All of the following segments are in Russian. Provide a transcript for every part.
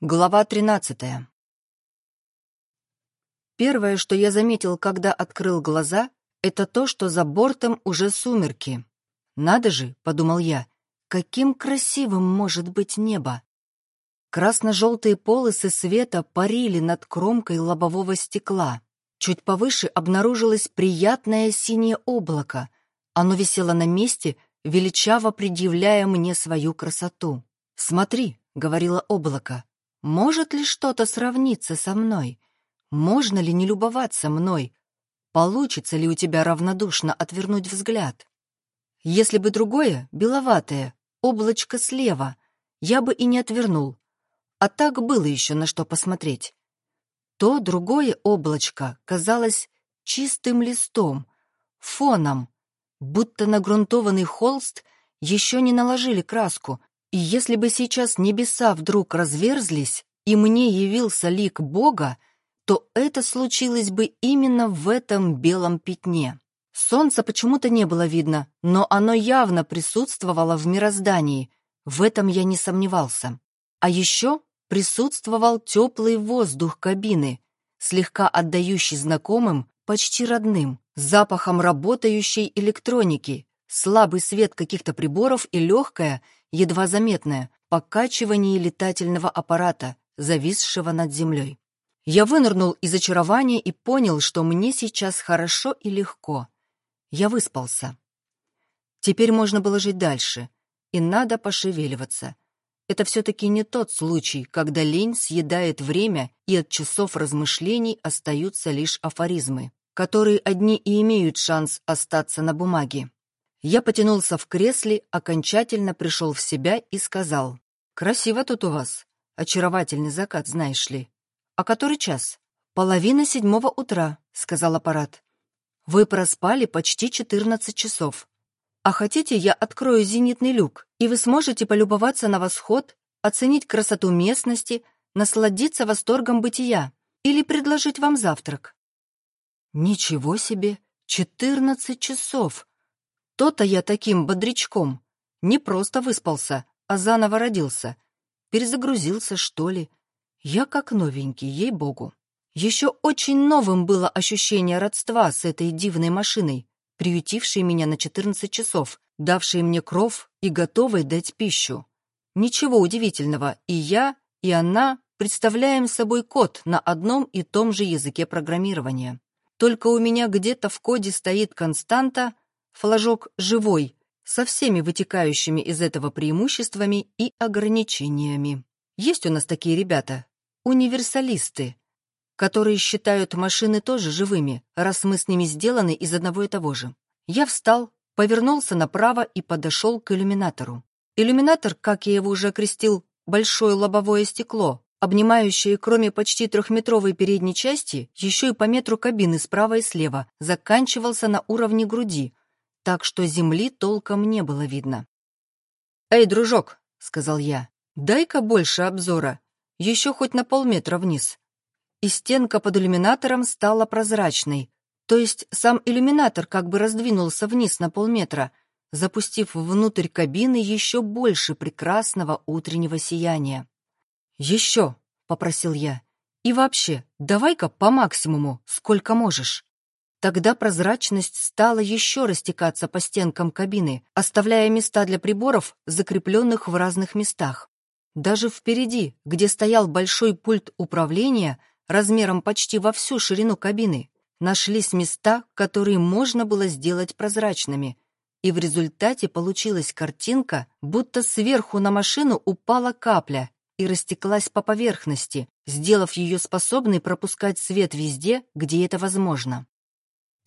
Глава 13 Первое, что я заметил, когда открыл глаза, это то, что за бортом уже сумерки. «Надо же», — подумал я, — «каким красивым может быть небо!» Красно-желтые полосы света парили над кромкой лобового стекла. Чуть повыше обнаружилось приятное синее облако. Оно висело на месте, величаво предъявляя мне свою красоту. «Смотри», — говорило облако, может ли что-то сравниться со мной? Можно ли не любоваться мной? Получится ли у тебя равнодушно отвернуть взгляд? Если бы другое, беловатое, облачко слева, я бы и не отвернул. А так было еще на что посмотреть. То другое облачко казалось чистым листом, фоном, будто на грунтованный холст еще не наложили краску, и если бы сейчас небеса вдруг разверзлись, и мне явился лик Бога, то это случилось бы именно в этом белом пятне. Солнца почему-то не было видно, но оно явно присутствовало в мироздании, в этом я не сомневался. А еще присутствовал теплый воздух кабины, слегка отдающий знакомым, почти родным, запахом работающей электроники, слабый свет каких-то приборов и легкое, едва заметное, покачивание летательного аппарата, зависшего над землей. Я вынырнул из очарования и понял, что мне сейчас хорошо и легко. Я выспался. Теперь можно было жить дальше, и надо пошевеливаться. Это все-таки не тот случай, когда лень съедает время, и от часов размышлений остаются лишь афоризмы, которые одни и имеют шанс остаться на бумаге. Я потянулся в кресле, окончательно пришел в себя и сказал, «Красиво тут у вас. Очаровательный закат, знаешь ли. А который час?» «Половина седьмого утра», — сказал аппарат. «Вы проспали почти четырнадцать часов. А хотите, я открою зенитный люк, и вы сможете полюбоваться на восход, оценить красоту местности, насладиться восторгом бытия или предложить вам завтрак?» «Ничего себе! Четырнадцать часов!» То-то я таким бодрячком. Не просто выспался, а заново родился. Перезагрузился, что ли. Я как новенький, ей-богу. Еще очень новым было ощущение родства с этой дивной машиной, приютившей меня на 14 часов, давшей мне кров и готовой дать пищу. Ничего удивительного, и я, и она представляем собой код на одном и том же языке программирования. Только у меня где-то в коде стоит константа, флажок живой, со всеми вытекающими из этого преимуществами и ограничениями. Есть у нас такие ребята, универсалисты, которые считают машины тоже живыми, раз мы с ними сделаны из одного и того же. Я встал, повернулся направо и подошел к иллюминатору. Иллюминатор, как я его уже окрестил, большое лобовое стекло, обнимающее, кроме почти трехметровой передней части, еще и по метру кабины справа и слева, заканчивался на уровне груди, так что земли толком не было видно. «Эй, дружок», — сказал я, — «дай-ка больше обзора, еще хоть на полметра вниз». И стенка под иллюминатором стала прозрачной, то есть сам иллюминатор как бы раздвинулся вниз на полметра, запустив внутрь кабины еще больше прекрасного утреннего сияния. «Еще», — попросил я, — «и вообще, давай-ка по максимуму, сколько можешь». Тогда прозрачность стала еще растекаться по стенкам кабины, оставляя места для приборов, закрепленных в разных местах. Даже впереди, где стоял большой пульт управления, размером почти во всю ширину кабины, нашлись места, которые можно было сделать прозрачными, и в результате получилась картинка, будто сверху на машину упала капля и растеклась по поверхности, сделав ее способной пропускать свет везде, где это возможно.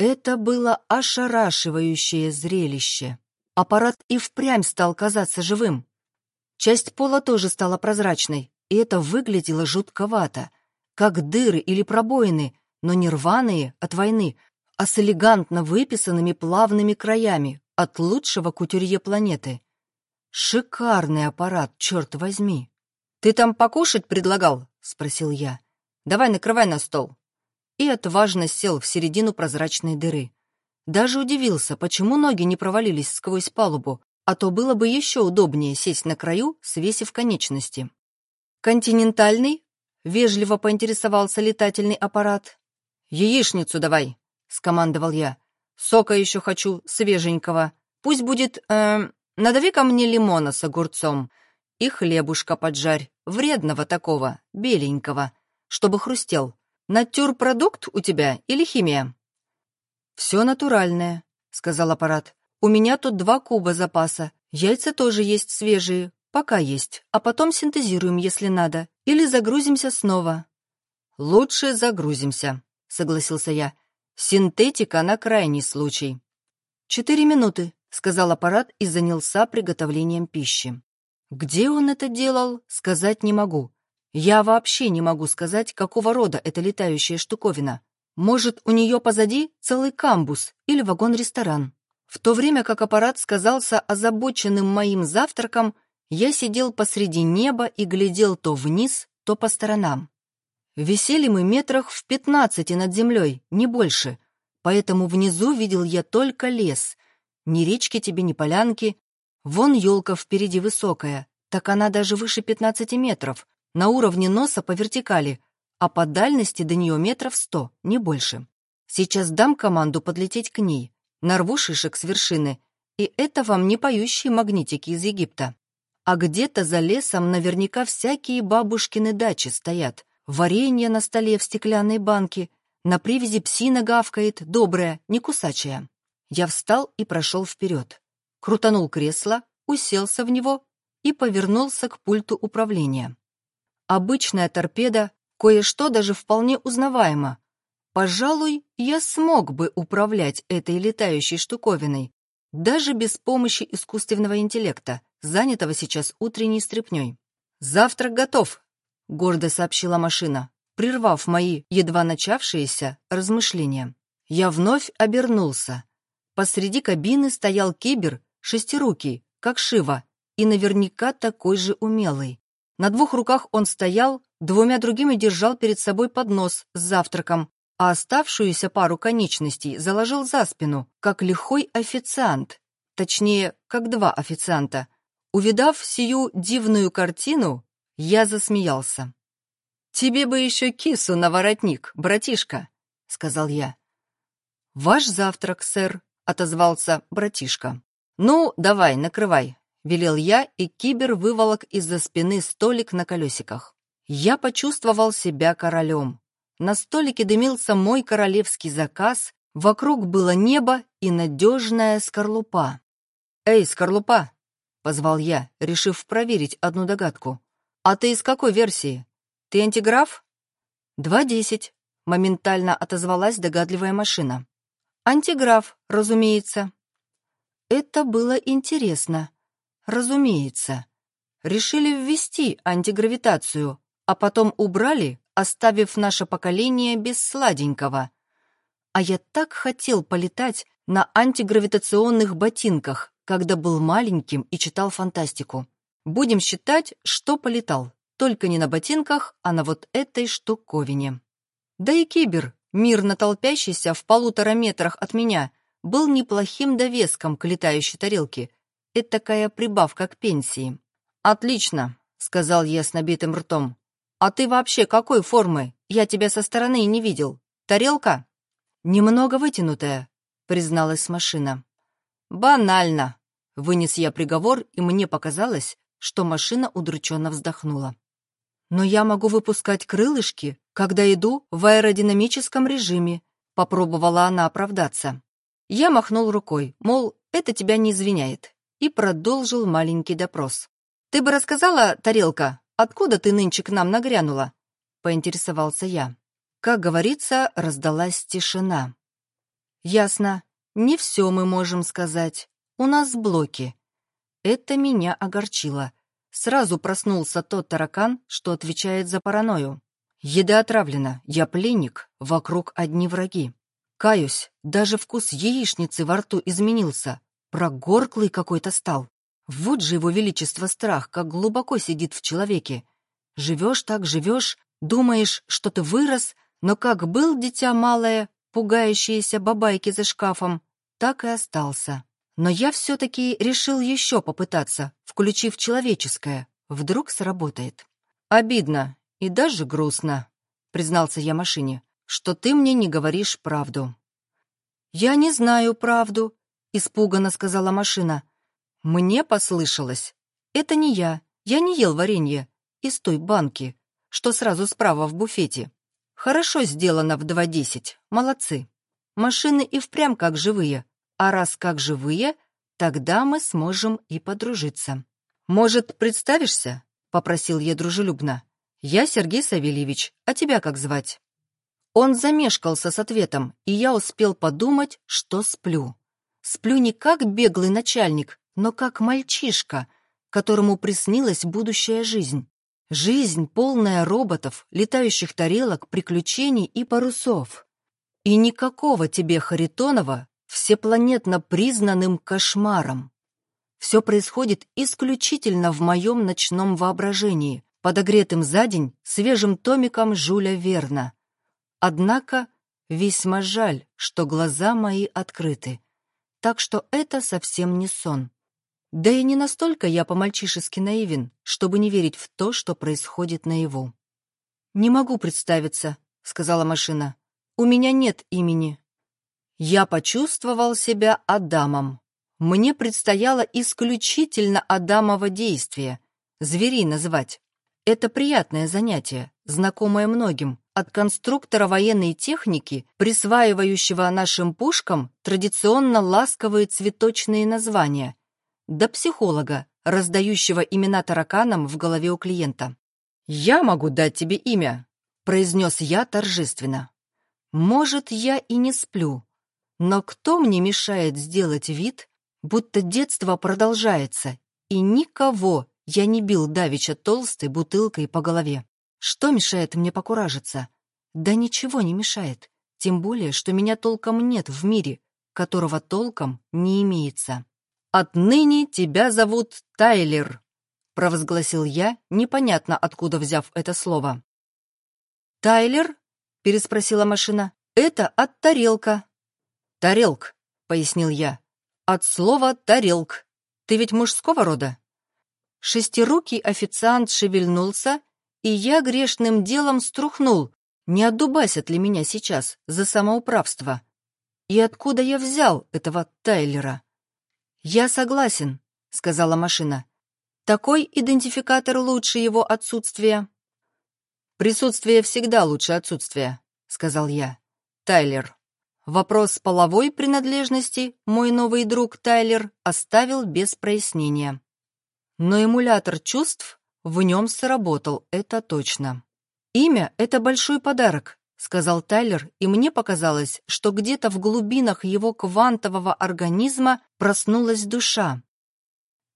Это было ошарашивающее зрелище. Аппарат и впрямь стал казаться живым. Часть пола тоже стала прозрачной, и это выглядело жутковато, как дыры или пробоины, но не рваные от войны, а с элегантно выписанными плавными краями от лучшего кутюрье планеты. Шикарный аппарат, черт возьми. «Ты там покушать предлагал?» — спросил я. «Давай накрывай на стол» и отважно сел в середину прозрачной дыры. Даже удивился, почему ноги не провалились сквозь палубу, а то было бы еще удобнее сесть на краю, свесив конечности. «Континентальный?» — вежливо поинтересовался летательный аппарат. «Яичницу давай», — скомандовал я. «Сока еще хочу, свеженького. Пусть будет, э, надави ко мне лимона с огурцом и хлебушка поджарь, вредного такого, беленького, чтобы хрустел. Натюрпродукт у тебя или химия?» «Все натуральное», — сказал аппарат. «У меня тут два куба запаса. Яйца тоже есть свежие, пока есть, а потом синтезируем, если надо, или загрузимся снова». «Лучше загрузимся», — согласился я. «Синтетика на крайний случай». «Четыре минуты», — сказал аппарат и занялся приготовлением пищи. Где он это делал, сказать не могу. Я вообще не могу сказать, какого рода эта летающая штуковина. Может, у нее позади целый камбус или вагон-ресторан. В то время как аппарат сказался озабоченным моим завтраком, я сидел посреди неба и глядел то вниз, то по сторонам. Висели мы метрах в пятнадцати над землей, не больше, поэтому внизу видел я только лес. Ни речки тебе, ни полянки. Вон елка впереди высокая, так она даже выше пятнадцати метров, на уровне носа по вертикали, а по дальности до нее метров сто, не больше. Сейчас дам команду подлететь к ней, нарву шишек с вершины, и это вам не поющие магнитики из Египта. А где-то за лесом наверняка всякие бабушкины дачи стоят, варенье на столе в стеклянной банке, на привязи псина гавкает, добрая, не кусачая. Я встал и прошел вперед. Крутанул кресло, уселся в него и повернулся к пульту управления. Обычная торпеда, кое-что даже вполне узнаваемо. Пожалуй, я смог бы управлять этой летающей штуковиной, даже без помощи искусственного интеллекта, занятого сейчас утренней стряпнёй. «Завтрак готов», — гордо сообщила машина, прервав мои едва начавшиеся размышления. Я вновь обернулся. Посреди кабины стоял кибер, шестирукий, как Шива, и наверняка такой же умелый. На двух руках он стоял, двумя другими держал перед собой поднос с завтраком, а оставшуюся пару конечностей заложил за спину, как лихой официант, точнее, как два официанта. Увидав сию дивную картину, я засмеялся. «Тебе бы еще кису на воротник, братишка», — сказал я. «Ваш завтрак, сэр», — отозвался братишка. «Ну, давай, накрывай, — велел я, и кибер выволок из-за спины столик на колесиках. Я почувствовал себя королем. На столике дымился мой королевский заказ, вокруг было небо и надежная скорлупа. «Эй, скорлупа!» — позвал я, решив проверить одну догадку. «А ты из какой версии? Ты антиграф?» «Два десять», — моментально отозвалась догадливая машина. «Антиграф, разумеется». Это было интересно. Разумеется. Решили ввести антигравитацию, а потом убрали, оставив наше поколение без сладенького. А я так хотел полетать на антигравитационных ботинках, когда был маленьким и читал фантастику. Будем считать, что полетал, только не на ботинках, а на вот этой штуковине. Да и кибер, мирно толпящийся в полутора метрах от меня, был неплохим довеском к летающей тарелке — это такая прибавка к пенсии. «Отлично», — сказал я с набитым ртом. «А ты вообще какой формы? Я тебя со стороны не видел. Тарелка?» «Немного вытянутая», — призналась машина. «Банально», — вынес я приговор, и мне показалось, что машина удрученно вздохнула. «Но я могу выпускать крылышки, когда иду в аэродинамическом режиме», — попробовала она оправдаться. Я махнул рукой, мол, это тебя не извиняет и продолжил маленький допрос. «Ты бы рассказала, тарелка, откуда ты нынче к нам нагрянула?» — поинтересовался я. Как говорится, раздалась тишина. «Ясно. Не все мы можем сказать. У нас блоки». Это меня огорчило. Сразу проснулся тот таракан, что отвечает за паранойю. Еда отравлена, я пленник, вокруг одни враги. Каюсь, даже вкус яичницы во рту изменился. Прогорклый какой-то стал. Вот же его величество страх, как глубоко сидит в человеке. Живешь так, живешь, думаешь, что ты вырос, но как был дитя малое, пугающееся бабайки за шкафом, так и остался. Но я все-таки решил еще попытаться, включив человеческое. Вдруг сработает. «Обидно и даже грустно», — признался я машине, «что ты мне не говоришь правду». «Я не знаю правду», — испуганно сказала машина. «Мне послышалось. Это не я. Я не ел варенье из той банки, что сразу справа в буфете. Хорошо сделано в 2.10. Молодцы. Машины и впрямь как живые. А раз как живые, тогда мы сможем и подружиться. Может, представишься?» — попросил я дружелюбно. «Я Сергей Савельевич, а тебя как звать?» Он замешкался с ответом, и я успел подумать, что сплю. Сплю не как беглый начальник, но как мальчишка, которому приснилась будущая жизнь. Жизнь, полная роботов, летающих тарелок, приключений и парусов. И никакого тебе Харитонова всепланетно признанным кошмаром. Все происходит исключительно в моем ночном воображении, подогретым за день свежим томиком Жюля Верна. Однако весьма жаль, что глаза мои открыты. Так что это совсем не сон. Да и не настолько я по-мальчишески наивен, чтобы не верить в то, что происходит наяву. «Не могу представиться», — сказала машина. «У меня нет имени». Я почувствовал себя Адамом. Мне предстояло исключительно Адамово действие — зверей называть. Это приятное занятие, знакомое многим, от конструктора военной техники, присваивающего нашим пушкам традиционно ласковые цветочные названия, до психолога, раздающего имена тараканам в голове у клиента. «Я могу дать тебе имя», — произнес я торжественно. «Может, я и не сплю, но кто мне мешает сделать вид, будто детство продолжается, и никого я не бил давеча толстой бутылкой по голове. Что мешает мне покуражиться? Да ничего не мешает, тем более, что меня толком нет в мире, которого толком не имеется. «Отныне тебя зовут Тайлер», — провозгласил я, непонятно откуда взяв это слово. «Тайлер?» — переспросила машина. «Это от тарелка». «Тарелк», — пояснил я. От слова «тарелк». Ты ведь мужского рода?» Шестирукий официант шевельнулся, и я грешным делом струхнул, не отдубасят ли меня сейчас за самоуправство. И откуда я взял этого Тайлера? «Я согласен», — сказала машина. «Такой идентификатор лучше его отсутствия». «Присутствие всегда лучше отсутствия», — сказал я. «Тайлер». Вопрос половой принадлежности мой новый друг Тайлер оставил без прояснения. Но эмулятор чувств в нем сработал, это точно. «Имя — это большой подарок», — сказал Тайлер, и мне показалось, что где-то в глубинах его квантового организма проснулась душа.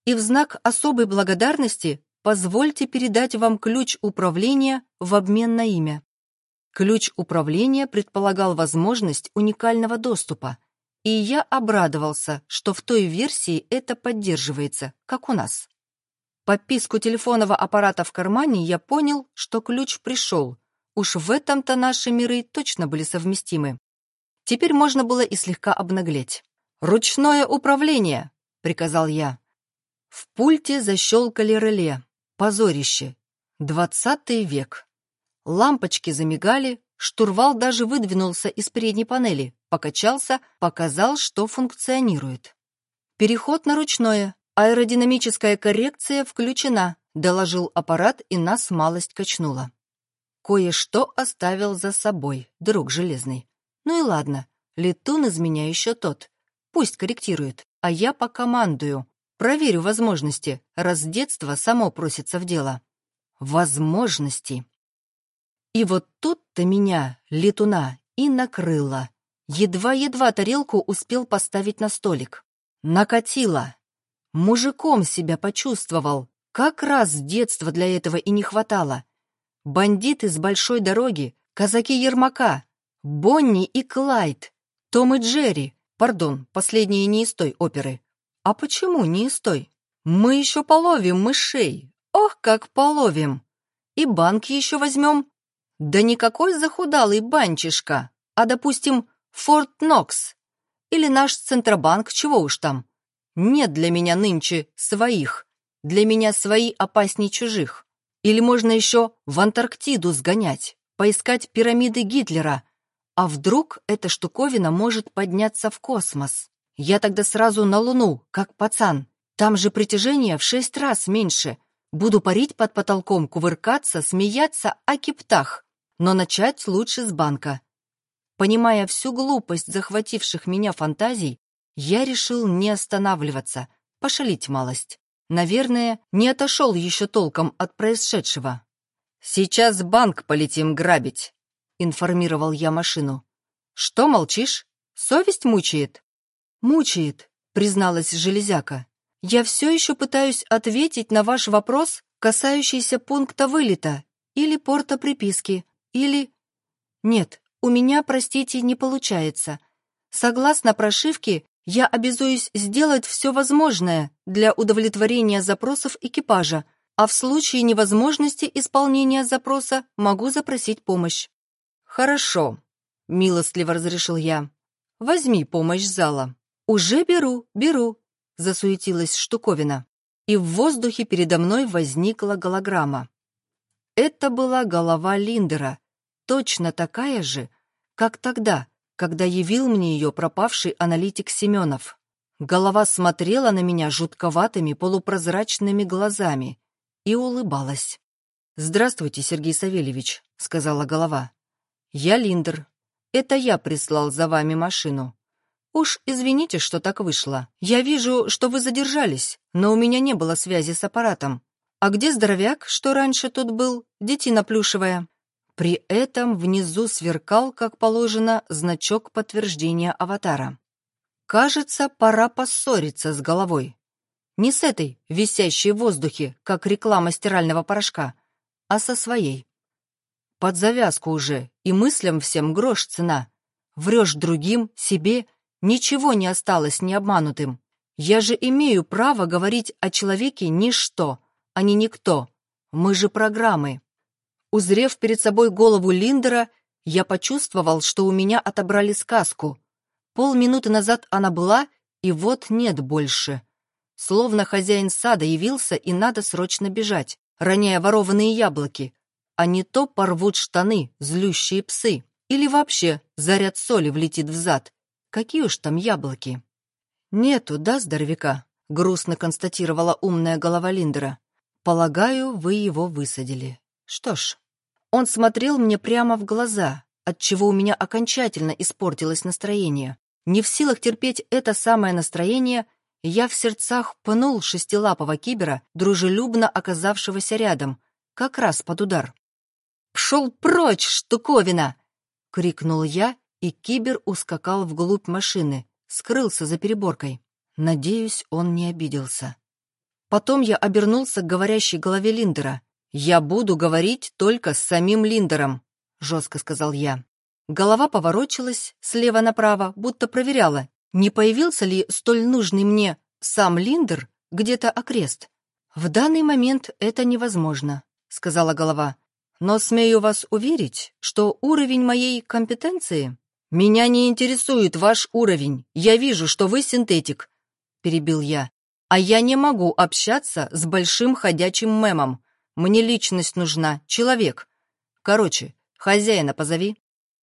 И в знак особой благодарности позвольте передать вам ключ управления в обмен на имя. Ключ управления предполагал возможность уникального доступа, и я обрадовался, что в той версии это поддерживается, как у нас. По писку телефонного аппарата в кармане я понял, что ключ пришел. Уж в этом-то наши миры точно были совместимы. Теперь можно было и слегка обнаглеть. «Ручное управление!» — приказал я. В пульте защелкали реле. Позорище. Двадцатый век. Лампочки замигали, штурвал даже выдвинулся из передней панели, покачался, показал, что функционирует. «Переход на ручное. Аэродинамическая коррекция включена», доложил аппарат, и нас малость качнуло. Кое-что оставил за собой, друг железный. Ну и ладно, летун из меня еще тот. Пусть корректирует, а я покомандую. Проверю возможности, раз детство само просится в дело. Возможности. И вот тут-то меня, летуна, и накрыло. Едва-едва тарелку успел поставить на столик. Накатило. Мужиком себя почувствовал. Как раз детства для этого и не хватало. Бандиты с большой дороги, казаки Ермака, Бонни и Клайд, Том и Джерри. Пардон, последние не из той оперы. А почему не из той? Мы еще половим мышей. Ох, как половим. И банк еще возьмем, да никакой захудалый банчишка, а, допустим, Форт Нокс. Или наш Центробанк, чего уж там. Нет для меня нынче своих. Для меня свои опасней чужих. Или можно еще в Антарктиду сгонять, поискать пирамиды Гитлера. А вдруг эта штуковина может подняться в космос? Я тогда сразу на Луну, как пацан. Там же притяжение в шесть раз меньше. Буду парить под потолком, кувыркаться, смеяться о киптах. Но начать лучше с банка. Понимая всю глупость захвативших меня фантазий, я решил не останавливаться, пошалить малость. Наверное, не отошел еще толком от происшедшего. «Сейчас банк полетим грабить», — информировал я машину. «Что молчишь? Совесть мучает?» «Мучает», — призналась железяка. «Я все еще пытаюсь ответить на ваш вопрос, касающийся пункта вылета, или порта приписки, или...» «Нет, у меня, простите, не получается. Согласно прошивке, я обязуюсь сделать все возможное для удовлетворения запросов экипажа, а в случае невозможности исполнения запроса могу запросить помощь. «Хорошо», — милостливо разрешил я. «Возьми помощь зала». «Уже беру, беру», — засуетилась штуковина. И в воздухе передо мной возникла голограмма. Это была голова Линдера, точно такая же, как тогда, когда явил мне ее пропавший аналитик Семенов. Голова смотрела на меня жутковатыми полупрозрачными глазами и улыбалась. «Здравствуйте, Сергей Савельевич», — сказала голова. «Я Линдер. Это я прислал за вами машину. Уж извините, что так вышло. Я вижу, что вы задержались, но у меня не было связи с аппаратом. А где здоровяк, что раньше тут был, детина плюшевая?» При этом внизу сверкал, как положено, значок подтверждения аватара. Кажется, пора поссориться с головой. Не с этой, висящей в воздухе, как реклама стирального порошка, а со своей. Под завязку уже, и мыслям всем грош цена. Врешь другим, себе, ничего не осталось необманутым. Я же имею право говорить о человеке ничто, а не никто. Мы же программы. Узрев перед собой голову Линдера, я почувствовал, что у меня отобрали сказку. Полминуты назад она была, и вот нет больше. Словно хозяин сада явился, и надо срочно бежать, роняя ворованные яблоки. А не то порвут штаны, злющие псы. Или вообще заряд соли влетит в зад. Какие уж там яблоки. «Нету, да, здоровяка?» — грустно констатировала умная голова Линдера. «Полагаю, вы его высадили. Что ж, он смотрел мне прямо в глаза, отчего у меня окончательно испортилось настроение. Не в силах терпеть это самое настроение, я в сердцах пнул шестилапого кибера, дружелюбно оказавшегося рядом, как раз под удар. «Пшел прочь, штуковина!» — крикнул я, и кибер ускакал вглубь машины, скрылся за переборкой. Надеюсь, он не обиделся. Потом я обернулся к говорящей голове Линдера. «Я буду говорить только с самим Линдером», — жестко сказал я. Голова поворочилась слева направо, будто проверяла, не появился ли столь нужный мне сам Линдер где-то окрест. «В данный момент это невозможно», — сказала голова. «Но смею вас уверить, что уровень моей компетенции...» «Меня не интересует ваш уровень. Я вижу, что вы синтетик», — перебил я. «А я не могу общаться с большим ходячим мемом. Мне личность нужна, человек. Короче, хозяина позови».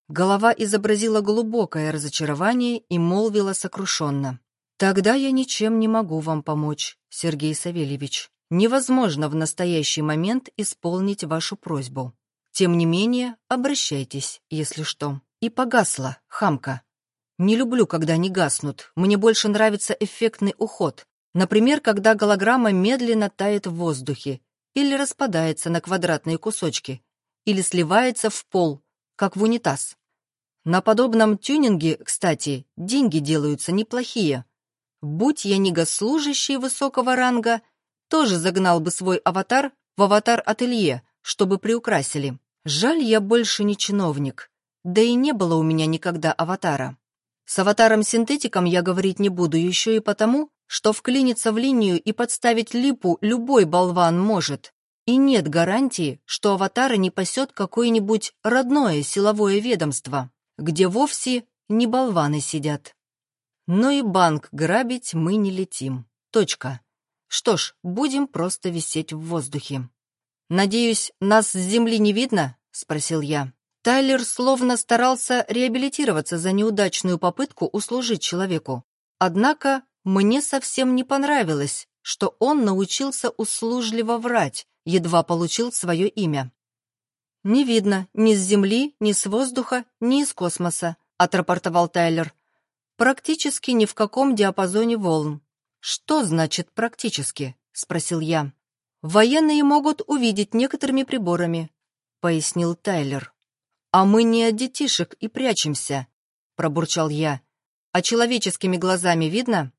Голова изобразила глубокое разочарование и молвила сокрушенно. «Тогда я ничем не могу вам помочь, Сергей Савельевич. Невозможно в настоящий момент исполнить вашу просьбу. Тем не менее, обращайтесь, если что». И погасла, хамка. Не люблю, когда они гаснут. Мне больше нравится эффектный уход. Например, когда голограмма медленно тает в воздухе или распадается на квадратные кусочки, или сливается в пол, как в унитаз. На подобном тюнинге, кстати, деньги делаются неплохие. Будь я не госслужащий высокого ранга, тоже загнал бы свой аватар в аватар-ателье, чтобы приукрасили. Жаль, я больше не чиновник. Да и не было у меня никогда аватара. С аватаром-синтетиком я говорить не буду еще и потому, что вклиниться в линию и подставить липу любой болван может. И нет гарантии, что аватара не пасет какое-нибудь родное силовое ведомство, где вовсе не болваны сидят. Но и банк грабить мы не летим. Точка. Что ж, будем просто висеть в воздухе. «Надеюсь, нас с земли не видно?» — спросил я. Тайлер словно старался реабилитироваться за неудачную попытку услужить человеку. Однако мне совсем не понравилось, что он научился услужливо врать, едва получил свое имя. «Не видно ни с земли, ни с воздуха, ни из космоса», — отрапортовал Тайлер. «Практически ни в каком диапазоне волн». «Что значит «практически»?» — спросил я. «Военные могут увидеть некоторыми приборами», — пояснил Тайлер. «А мы не от детишек и прячемся», — пробурчал я. «А человеческими глазами видно?»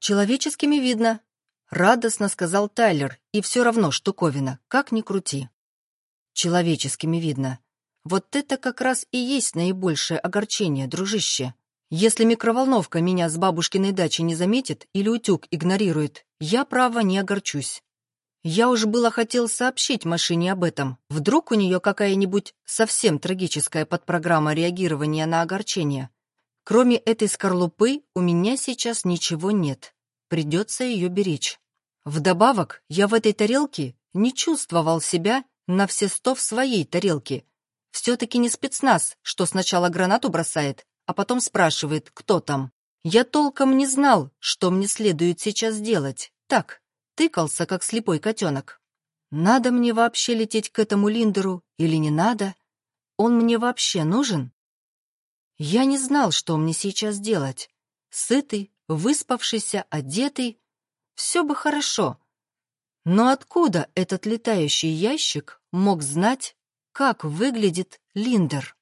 «Человеческими видно», — радостно сказал Тайлер, и все равно штуковина, как ни крути. «Человеческими видно. Вот это как раз и есть наибольшее огорчение, дружище. Если микроволновка меня с бабушкиной дачи не заметит или утюг игнорирует, я, право, не огорчусь. Я уж было хотел сообщить машине об этом. Вдруг у нее какая-нибудь совсем трагическая подпрограмма реагирования на огорчение. Кроме этой скорлупы у меня сейчас ничего нет. Придется ее беречь. Вдобавок, я в этой тарелке не чувствовал себя на все сто в своей тарелке. Все-таки не спецназ, что сначала гранату бросает, а потом спрашивает, кто там. Я толком не знал, что мне следует сейчас делать. Так, тыкался, как слепой котенок. Надо мне вообще лететь к этому Линдеру или не надо? Он мне вообще нужен? Я не знал, что мне сейчас делать. Сытый, выспавшийся, одетый. Все бы хорошо. Но откуда этот летающий ящик мог знать, как выглядит Линдер?